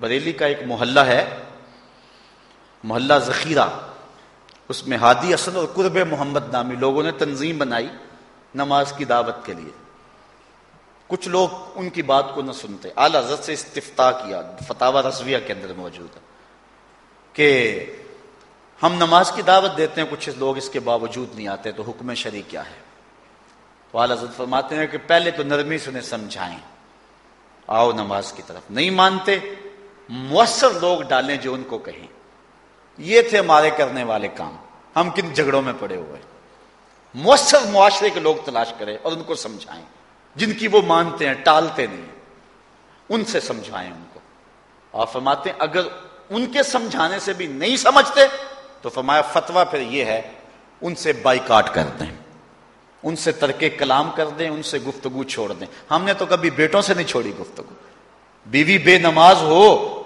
بریلی کا ایک محلہ ہے، محلہ ذخیرہ۔ اس میں ہادی اسد اور قرب محمد نامی لوگوں نے تنظیم بنائی نماز کی دعوت کے لیے۔ کچھ لوگ ان کی بات کو نہ سنتے۔ اعلی حضرت سے استفتا کیا فتح رضویہ کے اندر موجود ہے کہ ہم نماز کی دعوت دیتے ہیں، کچھ لوگ اس کے باوجود نہیں آتے، تو حکم شریع کیا ہے؟ تو اعلی حضرت فرماتے ہیں کہ پہلے تو نرمی سے انہیں سمجھائیں۔ آؤ نماز کی طرف۔ نہیں مانتے، مؤثر لوگ ڈالیں جو ان کو کہیں۔ یہ تھے ہمارے کرنے والے کام۔ ہم کن جھگڑوں میں پڑے ہوئے مؤثر معاشرے کے لوگ تلاش کریں اور ان کو سمجھائیں۔ جن کی وہ مانتے ہیں، ٹالتے نہیں۔ ان سے سمجھائیں ان کو۔ اور فرماتے ہیں، اگر ان کے سمجھانے سے بھی نہیں سمجھتے، تو فرمایا فتوا پھر یہ ہے، ان سے بائی کاٹ کر دیں۔ ان سے ترک کلام کر دیں، ان سے گفتگو چھوڑ دیں۔ ہم نے تو کبھی بیٹوں سے نہیں چھوڑی گفتگو۔ بیوی بے نماز ہو،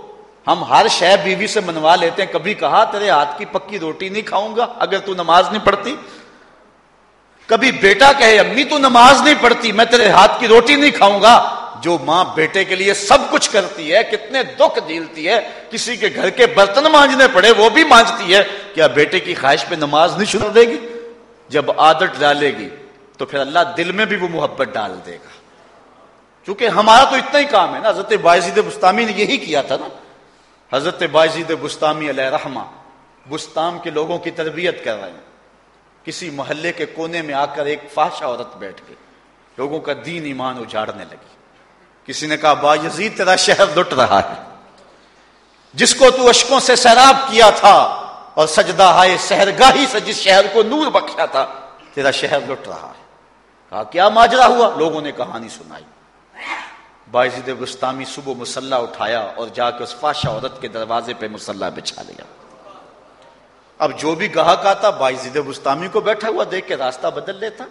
ہم ہر شہ بیوی سے منوا لیتے ہیں۔ کبھی کہا، تیرے ہاتھ کی پکی روٹی نہیں کھاؤں گا، اگر تو نماز نہیں پڑھتی۔ کبھی بیٹا کہے، امی تو نماز نہیں پڑھتی، میں تیرے ہاتھ کی روٹی نہیں کھاؤں گا. جو ماں بیٹے کے لیے سب کچھ کرتی ہے، کتنے دکھ جھیلتی ہے، کسی کے گھر کے برتن مانجنے پڑے، وہ بھی مانجتی ہے، کیا بیٹے کی خواہش پہ نماز نہیں شروع دے گی؟ جب عادت ڈالے گی، تو پھر اللہ دل میں بھی وہ محبت ڈال دے گا۔ کیونکہ ہمارا تو اتنا ہی کام ہے نا، حضرت باعزید بستامی نے یہی کیا تھا نا۔ حضرت باعزید بستامی علیہ رحمہ، بستام کے لوگوں کی تربیت کر رہے ہیں۔ کسی محلے کے کونے میں آ کر ایک فاشا عورت بیٹھ گئی۔ لوگوں کا دین ایمان اجاڑنے لگی۔ کسی نے کہا، با یزید، تیرا شہر لٹ رہا ہے۔ جس کو تو اشکوں سے سیراب کیا تھا اور سجدہ ہائے سہرگاہی سے جس شہر کو نور بخشا تھا، تیرا شہر لٹ رہا ہے۔ کہا، کیا ماجرا ہوا؟ لوگوں نے کہانی سنائی۔ باعزید گستامی صبح مسلح اٹھایا اور جا کے اس فاشا عورت کے دروازے پہ مسلح بچھا لیا۔ اب جو بھی گاہک آتا باعزید گستامی کو بیٹھا ہوا دیکھ کے راستہ بدل لیتا۔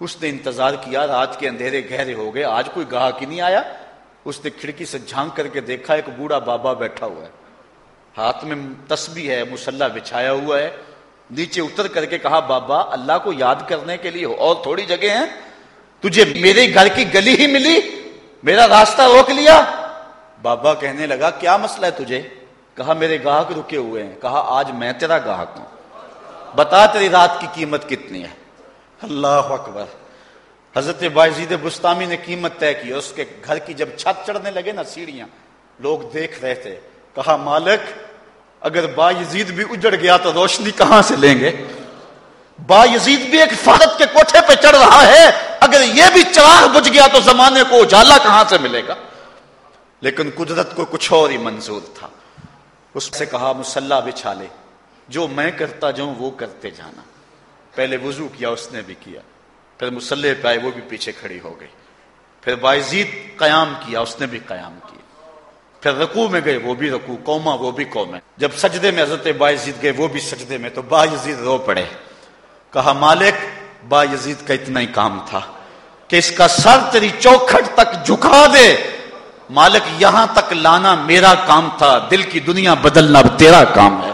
اس نے انتظار کیا، رات کے اندھیرے گہرے ہو گئے، آج کوئی گاہک ہی نہیں آیا۔ اس نے کھڑکی سے جھانک کر کے دیکھا، ایک بوڑھا بابا بیٹھا ہوا ہے۔ ہاتھ میں تسبیح ہے، مسلح بچھایا ہوا ہے۔ نیچے اتر کر کے کہا، بابا، اللہ کو یاد کرنے کے لیے اور تھوڑی جگہ ہیں۔ تجھے میرے گھر کی گلی ہی ملی، میرا راستہ روک لیا۔ بابا کہنے لگا، کیا مسئلہ ہے تجھے؟ کہا میرے گاہک رکے ہوئے ہیں، کہا آج میں تیرا گاہک ہوں۔ بتا تیری رات کی قیمت کتنی ہے۔ اللہ اکبر۔ حضرت باعزید بستامی نے قیمت طے کی، اس کے گھر کی جب چھت چڑھنے لگے نا سیڑھیاں، لوگ دیکھ رہے تھے۔ کہا، مالک، اگر با یزید بھی اجڑ گیا تو روشنی کہاں سے لیں گے؟ با یزید بھی ایک فارت کے کوٹھے پہ چڑھ رہا ہے۔ اگر یہ بھی چراغ بج گیا تو زمانے کو اجالا کہاں سے ملے گا؟ لیکن قدرت کو کچھ اور ہی منظور تھا۔ اس سے کہا، مسلح بچھا لے۔ جو میں کرتا جاؤں وہ کرتے جانا۔ پہلے وضو کیا، اس نے بھی کیا۔ پھر مسلح پہ آئے، وہ بھی پیچھے کھڑی ہو گئی۔ پھر باعزید قیام کیا، اس نے بھی قیام کیا۔ پھر رکوع میں گئے، وہ بھی رکوع قوما وہ بھی قوم ہے جب سجدے میں حضرت باعزید گئے، وہ بھی سجدے میں، تو با یزید رو پڑے۔ کہا، مالک با یزید کا اتنا ہی کام تھا کہ اس کا سر تیری چوکھٹ تک جھکا دے۔ مالک، یہاں تک لانا میرا کام تھا، دل کی دنیا بدلنا تیرا کام ہے۔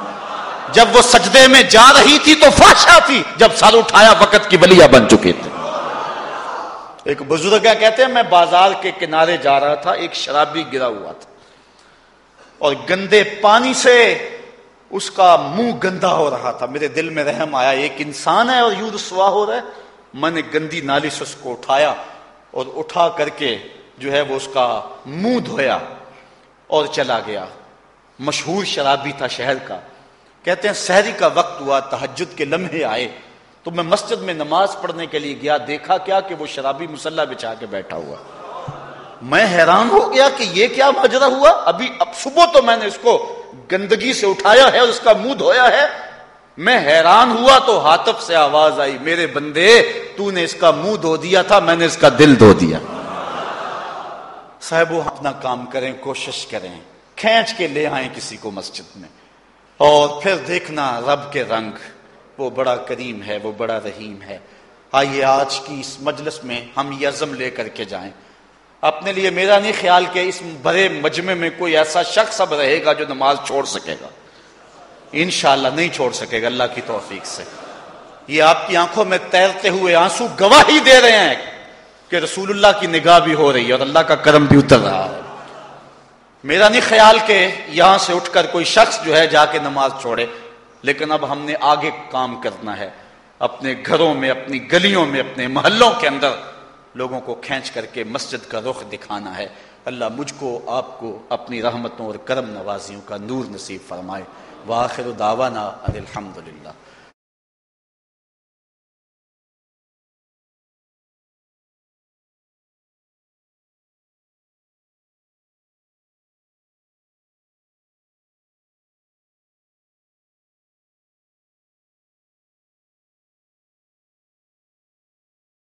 جب وہ سجدے میں جا رہی تھی تو فاشا تھی، جب سر اٹھایا وقت کی بلیا بن چکے تھے۔ ایک بزرگ کہتے ہیں، میں بازار کے کنارے جا رہا تھا، ایک شرابی گرا ہوا تھا۔ اور گندے پانی سے اس کا منہ گندا ہو رہا تھا۔ میرے دل میں رحم آیا، ایک انسان ہے اور یوں رسوا ہو رہا ہے۔ میں نے گندی نالی سے اس کو اٹھایا اور اٹھا کر کے جو ہے وہ اس کا منہ دھویا اور چلا گیا۔ مشہور شرابی تھا شہر کا۔ کہتے ہیں سحری کا وقت ہوا تحجد کے لمحے آئے۔ تو میں مسجد میں نماز پڑھنے کے لیے گیا، دیکھا کیا کہ وہ شرابی مسلح بچھا کے بیٹھا ہوا۔ میں حیران ہو گیا کہ یہ کیا ماجرا ہوا۔ ابھی اب صبح تو میں نے اس کو گندگی سے اٹھایا ہے اور اس کا منہ دھویا ہے۔ میں حیران ہوا تو ہاتف سے آواز آئی، میرے بندے، تو نے اس کا منہ دھو دیا تھا، میں نے اس کا دل دھو دیا۔ صاحب، وہ اپنا کام کریں، کوشش کریں، کھینچ کے لے آئیں کسی کو مسجد میں۔ اور پھر دیکھنا رب کے رنگ، وہ بڑا کریم ہے، وہ بڑا رحیم ہے۔ آئیے آج کی اس مجلس میں ہم یہ عزم لے کر کے جائیں۔ اپنے لیے میرا نہیں خیال کہ اس بڑے مجمع میں کوئی ایسا شخص اب رہے گا جو نماز چھوڑ سکے گا۔ انشاءاللہ نہیں چھوڑ سکے گا، اللہ کی توفیق سے۔ یہ آپ کی آنکھوں میں تیرتے ہوئے آنسو گواہی دے رہے ہیں۔ کہ رسول اللہ کی نگاہ بھی ہو رہی ہے اور اللہ کا کرم بھی اتر رہا ہے۔ میرا نہیں خیال کہ یہاں سے اٹھ کر کوئی شخص جو ہے جا کے نماز چھوڑے، لیکن اب ہم نے آگے کام کرنا ہے۔ اپنے گھروں میں، اپنی گلیوں میں، اپنے محلوں کے اندر لوگوں کو کھینچ کر کے مسجد کا رخ دکھانا ہے۔ اللہ مجھ کو، آپ کو اپنی رحمتوں اور کرم نوازیوں کا نور نصیب فرمائے۔ واخر دعوانا الحمد للہ